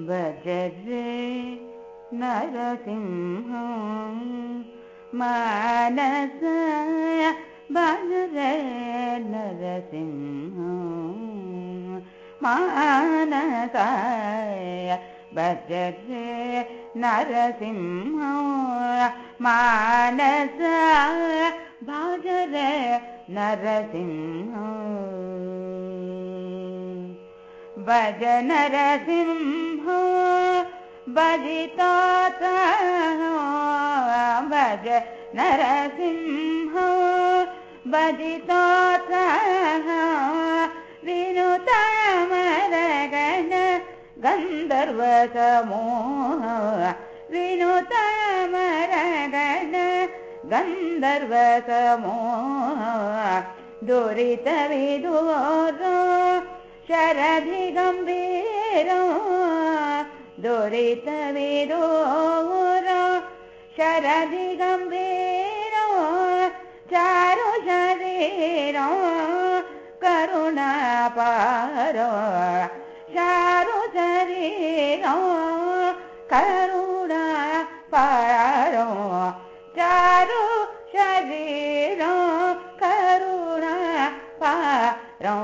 भजरे नरसिंह मानस भजरे नरसिंह मानस भजरे नरसिंह मानस भजरे नरसिंह। भज नरसिंह भजिता भज नरसिंह। भजिता विनुता मरगण गन्धर्व समूह। विनुता मरगण गन्धर्व समूह। दुरितविदूर शरधि गम्भीरो दुरितविदूर शरधि गम्भीरो चारु शरीरो करुणापारो चारु शरीरो करुणा पारो चारु शरीरो करुणा पारो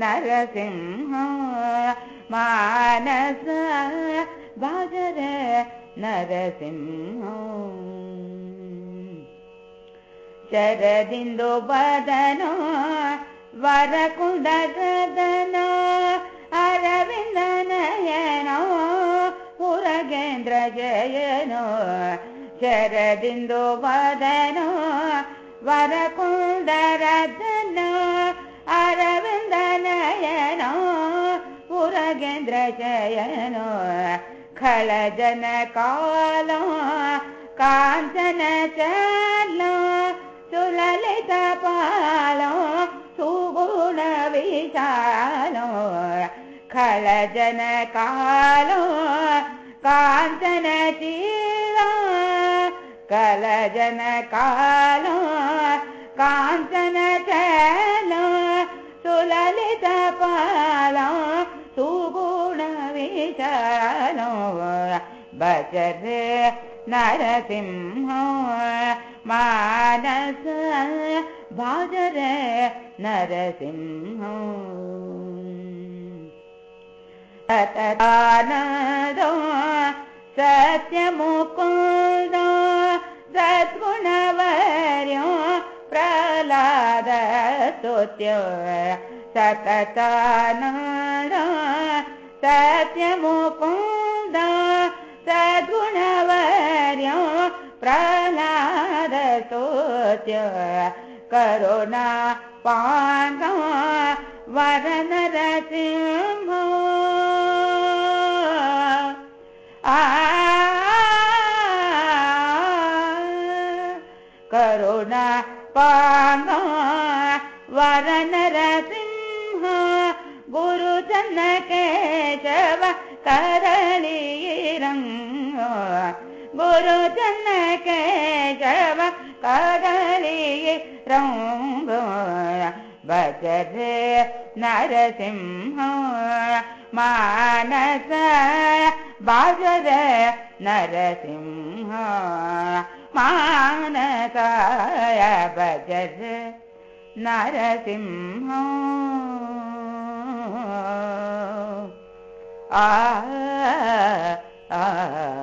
नरसिंह मानस भजर नरसिंह। शरदिन्दु बदनो वरकुन्दनो अरविन्दनयनो पुरगेन्द्र जयनो। शरदिन्दु बदनो वरकुन्दरदनो पुरगेन्द्र जयनो खलजन कालो काञ्चन चलो सुललित पालो सुगुण विशालो भजर नरसिंह मानस भजर नरसिंह। सततानदो सत्यमुकुन्दो सद्गुणवर्यो प्रह्लाद स्तुत्यो। सततानदो सत्यमुकुन्द प्रह्लाद स्तुत्य करुणा पाङ्ग वरनरसिंह। आ पाङ्ग वरनरसिंह करलीरङ्ग गुरुचन्न केशव करलीरङ्ग भजर नरसिंह मानस भजर नरसिंह मानस भजर नरसिंह आ ah.